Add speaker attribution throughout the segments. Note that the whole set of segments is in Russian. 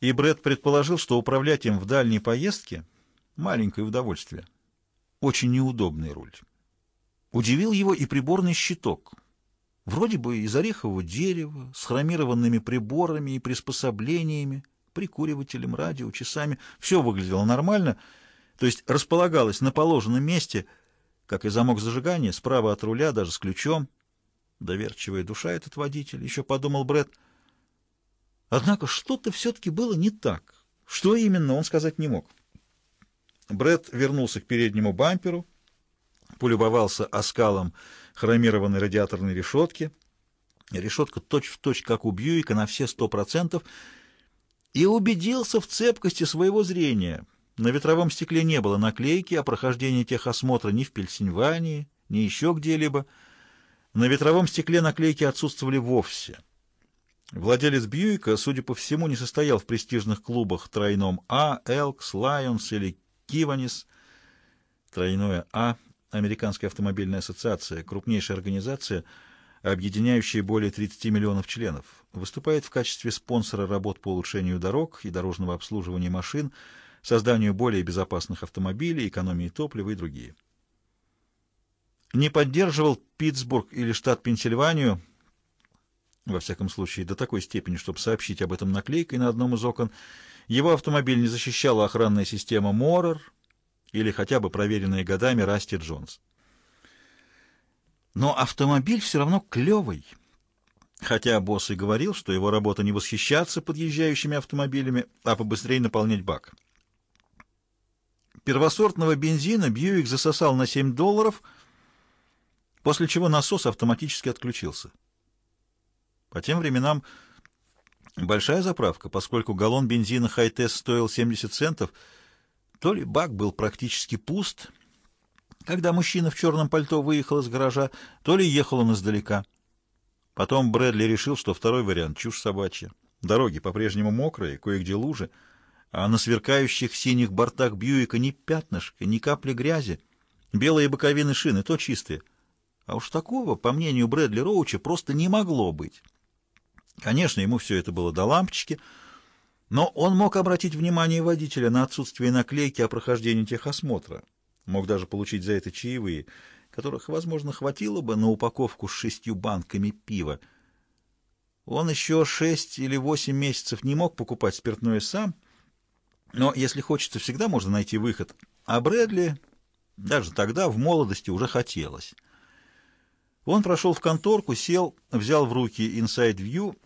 Speaker 1: и Брэд предположил, что управлять им в дальней поездке — маленькое удовольствие. Очень неудобный руль. Удивил его и приборный щиток. Вроде бы из орехового дерева, с хромированными приборами и приспособлениями, прикуривателем, радио, часами. Все выглядело нормально, то есть располагалось на положенном месте, как и замок зажигания, справа от руля, даже с ключом. Доверчивая душа этот водитель, еще подумал Брэд. Однако что-то все-таки было не так. Что именно, он сказать не мог. Брэд вернулся к переднему бамперу, полюбовался оскалом хромированной радиаторной решетки. Решетка точь-в-точь, точь, как у Бьюика, на все сто процентов, и убедился в цепкости своего зрения. На ветровом стекле не было наклейки о прохождении техосмотра ни в Пенсильвании, ни еще где-либо. На ветровом стекле наклейки отсутствовали вовсе. Владелец Бьюика, судя по всему, не состоял в престижных клубах тройном А, Элкс, Лайонс или Киванис. Тройное А — Американская автомобильная ассоциация, крупнейшая организация, объединяющая более 30 миллионов членов, выступает в качестве спонсора работ по улучшению дорог и дорожного обслуживания машин, созданию более безопасных автомобилей, экономии топлива и другие. Не поддерживал Питтсбург или штат Пенсильванию, во всяком случае, до такой степени, чтобы сообщить об этом наклейкой на одном из окон, его автомобиль не защищала охранная система Моррер или хотя бы проверенная годами Расти Джонс. Но автомобиль все равно клевый. Хотя босс и говорил, что его работа не восхищаться подъезжающими автомобилями, а побыстрее наполнять бак. Первосортного бензина Бьюик засосал на 7 долларов, после чего насос автоматически отключился. По тем временам большая заправка, поскольку галлон бензина Хайтес стоил 70 центов, то ли бак был практически пуст, когда мужчина в черном пальто выехал из гаража, то ли ехал он издалека. Потом Брэдли решил, что второй вариант — чушь собачья. Дороги по-прежнему мокрые, кое-где лужи, а на сверкающих синих бортах Бьюика ни пятнышка, ни капли грязи. Белые боковины шины то чистые. А уж такого, по мнению Брэдли Роуча, просто не могло быть. Конечно, ему все это было до лампочки, но он мог обратить внимание водителя на отсутствие наклейки о прохождении техосмотра. Мог даже получить за это чаевые, которых, возможно, хватило бы на упаковку с шестью банками пива. Он еще шесть или восемь месяцев не мог покупать спиртное сам, но если хочется, всегда можно найти выход. А Брэдли даже тогда в молодости уже хотелось. Он прошел в конторку, сел, взял в руки Inside View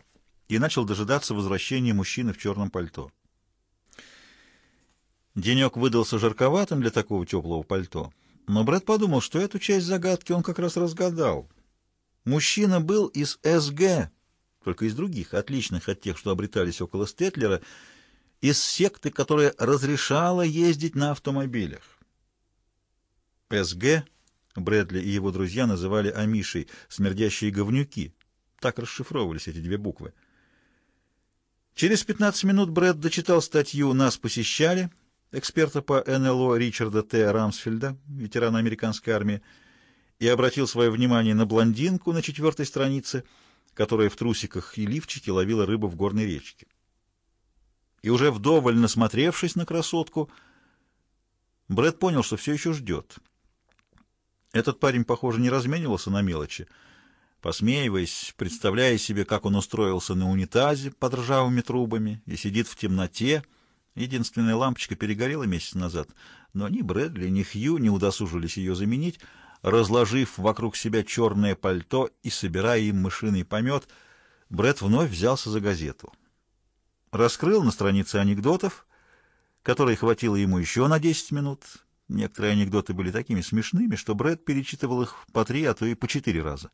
Speaker 1: и начал дожидаться возвращения мужчины в черном пальто. Денек выдался жарковатым для такого теплого пальто, но Брэд подумал, что эту часть загадки он как раз разгадал. Мужчина был из СГ, только из других, отличных от тех, что обретались около Стетлера, из секты, которая разрешала ездить на автомобилях. СГ Брэдли и его друзья называли Амишей «смердящие говнюки». Так расшифровывались эти две буквы. Через 15 минут Брэд дочитал статью «Нас посещали» эксперта по НЛО Ричарда Т. Рамсфельда, ветерана американской армии, и обратил свое внимание на блондинку на четвертой странице, которая в трусиках и лифчике ловила рыбу в горной речке. И уже вдоволь насмотревшись на красотку, Брэд понял, что все еще ждет. Этот парень, похоже, не разменивался на мелочи. Посмеиваясь, представляя себе, как он устроился на унитазе под ржавыми трубами и сидит в темноте, единственная лампочка перегорела месяц назад, но ни Брэдли, ни Хью не удосужились ее заменить, разложив вокруг себя черное пальто и собирая им мышиный помет, Брэд вновь взялся за газету. Раскрыл на странице анекдотов, которой хватило ему еще на 10 минут, Некоторые анекдоты были такими смешными, что Брэд перечитывал их по три, а то и по четыре раза.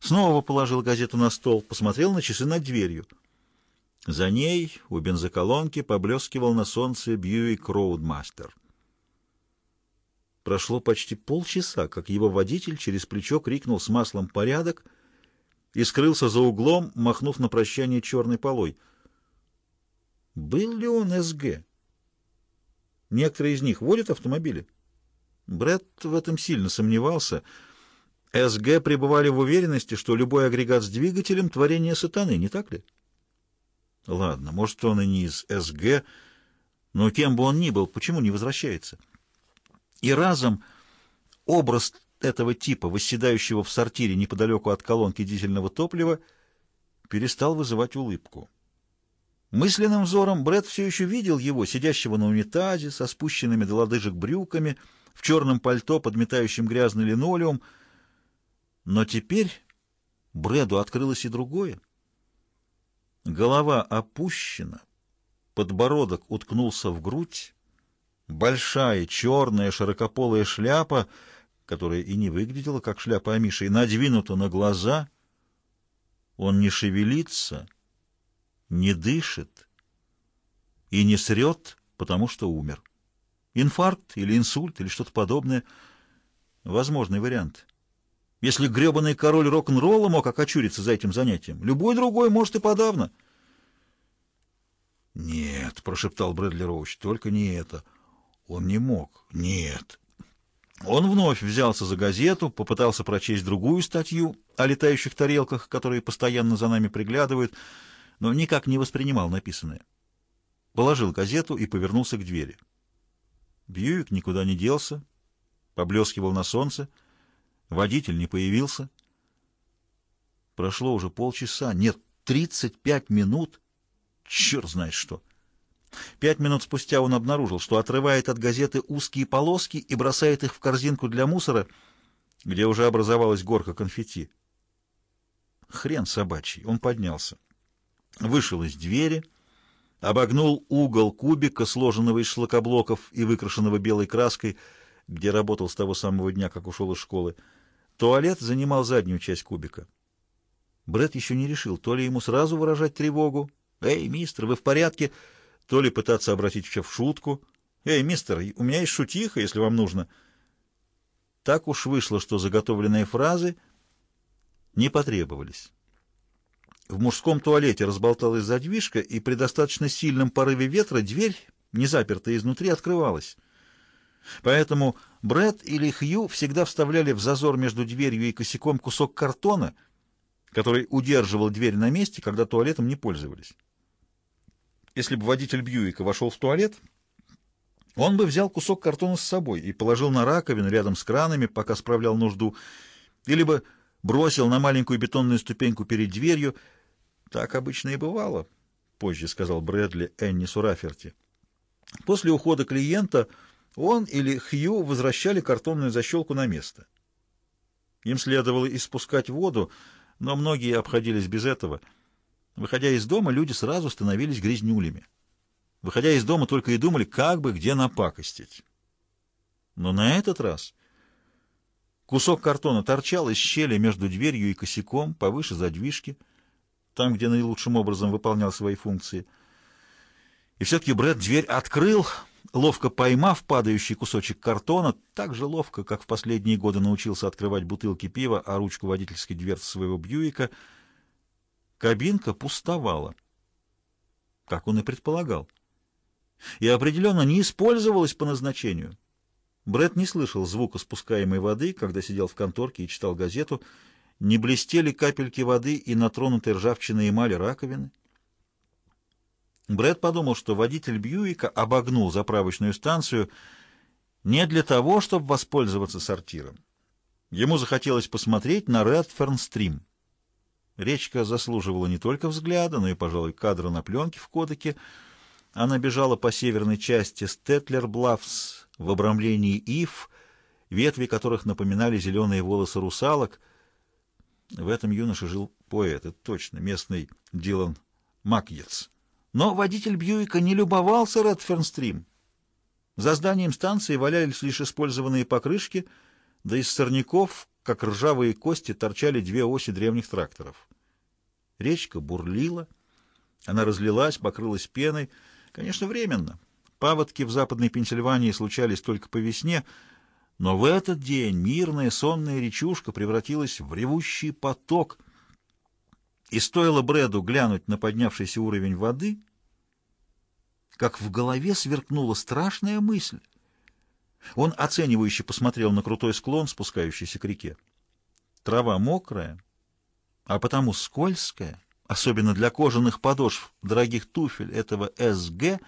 Speaker 1: Снова положил газету на стол, посмотрел на часы над дверью. За ней у бензоколонки поблескивал на солнце Бьюик Роудмастер. Прошло почти полчаса, как его водитель через плечо крикнул с маслом «Порядок!» и скрылся за углом, махнув на прощание черной полой. Был ли он СГ? Некоторые из них водят автомобили. Брэд в этом сильно сомневался. СГ пребывали в уверенности, что любой агрегат с двигателем — творение сатаны, не так ли? Ладно, может, он и не из СГ, но кем бы он ни был, почему не возвращается? И разом образ этого типа, восседающего в сортире неподалеку от колонки дизельного топлива, перестал вызывать улыбку. Мысленным взором Брэд все еще видел его, сидящего на унитазе, со спущенными до лодыжек брюками, в черном пальто, подметающем грязный линолеум. Но теперь Брэду открылось и другое. Голова опущена, подбородок уткнулся в грудь, большая черная широкополая шляпа, которая и не выглядела как шляпа Амиши, надвинута на глаза. Он не шевелится — не дышит и не срет, потому что умер. Инфаркт или инсульт или что-то подобное — возможный вариант. Если гребаный король рок-н-ролла мог окочуриться за этим занятием, любой другой может и подавно. «Нет», — прошептал Брэдли Роуч, — «только не это. Он не мог. Нет». Он вновь взялся за газету, попытался прочесть другую статью о летающих тарелках, которые постоянно за нами приглядывают, — но никак не воспринимал написанное. Положил газету и повернулся к двери. Бьюик никуда не делся, поблескивал на солнце, водитель не появился. Прошло уже полчаса, нет, тридцать пять минут, черт знает что. Пять минут спустя он обнаружил, что отрывает от газеты узкие полоски и бросает их в корзинку для мусора, где уже образовалась горка конфетти. Хрен собачий, он поднялся вышел из двери, обогнул угол кубика, сложенного из шлакоблоков и выкрашенного белой краской, где работал с того самого дня, как ушел из школы. Туалет занимал заднюю часть кубика. Бред еще не решил, то ли ему сразу выражать тревогу, «Эй, мистер, вы в порядке?» то ли пытаться обратить все в шутку. «Эй, мистер, у меня есть шутиха, если вам нужно». Так уж вышло, что заготовленные фразы не потребовались. В мужском туалете разболталась задвижка, и при достаточно сильном порыве ветра дверь, не запертая изнутри, открывалась. Поэтому Брэд или Хью всегда вставляли в зазор между дверью и косяком кусок картона, который удерживал дверь на месте, когда туалетом не пользовались. Если бы водитель Бьюика вошел в туалет, он бы взял кусок картона с собой и положил на раковину рядом с кранами, пока справлял нужду, или бы бросил на маленькую бетонную ступеньку перед дверью, так обычно и бывало, позже сказал Брэдли Энни Сураферти. После ухода клиента он или Хью возвращали картонную защелку на место. Им следовало испускать воду, но многие обходились без этого. Выходя из дома, люди сразу становились грязнюлями. Выходя из дома, только и думали, как бы где напакостить. Но на этот раз кусок картона торчал из щели между дверью и косяком, повыше задвижки — там, где наилучшим образом выполнял свои функции. И все-таки Брэд дверь открыл, ловко поймав падающий кусочек картона, так же ловко, как в последние годы научился открывать бутылки пива, а ручку водительской дверцы своего Бьюика. Кабинка пустовала, как он и предполагал, и определенно не использовалась по назначению. Брэд не слышал звука спускаемой воды, когда сидел в конторке и читал газету, не блестели капельки воды и натронутые ржавчиной эмали раковины. Брэд подумал, что водитель Бьюика обогнул заправочную станцию не для того, чтобы воспользоваться сортиром. Ему захотелось посмотреть на Редферн-стрим. Речка заслуживала не только взгляда, но и, пожалуй, кадра на пленке в кодеке. Она бежала по северной части Стетлер-Блавс в обрамлении ив, ветви которых напоминали зеленые волосы русалок — в этом юноше жил поэт, это точно, местный Дилан Макьец. Но водитель Бьюика не любовался Редфернстрим. За зданием станции валялись лишь использованные покрышки, да из сорняков, как ржавые кости, торчали две оси древних тракторов. Речка бурлила, она разлилась, покрылась пеной, конечно, временно. Паводки в западной Пенсильвании случались только по весне — но в этот день мирная сонная речушка превратилась в ревущий поток, и стоило Брэду глянуть на поднявшийся уровень воды, как в голове сверкнула страшная мысль. Он оценивающе посмотрел на крутой склон, спускающийся к реке. Трава мокрая, а потому скользкая, особенно для кожаных подошв дорогих туфель этого СГ,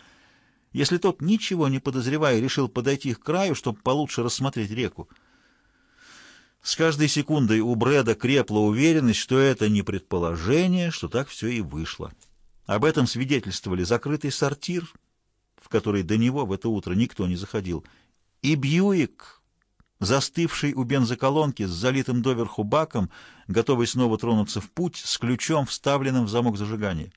Speaker 1: если тот, ничего не подозревая, решил подойти к краю, чтобы получше рассмотреть реку. С каждой секундой у Брэда крепла уверенность, что это не предположение, что так все и вышло. Об этом свидетельствовали закрытый сортир, в который до него в это утро никто не заходил, и Бьюик, застывший у бензоколонки с залитым доверху баком, готовый снова тронуться в путь, с ключом, вставленным в замок зажигания.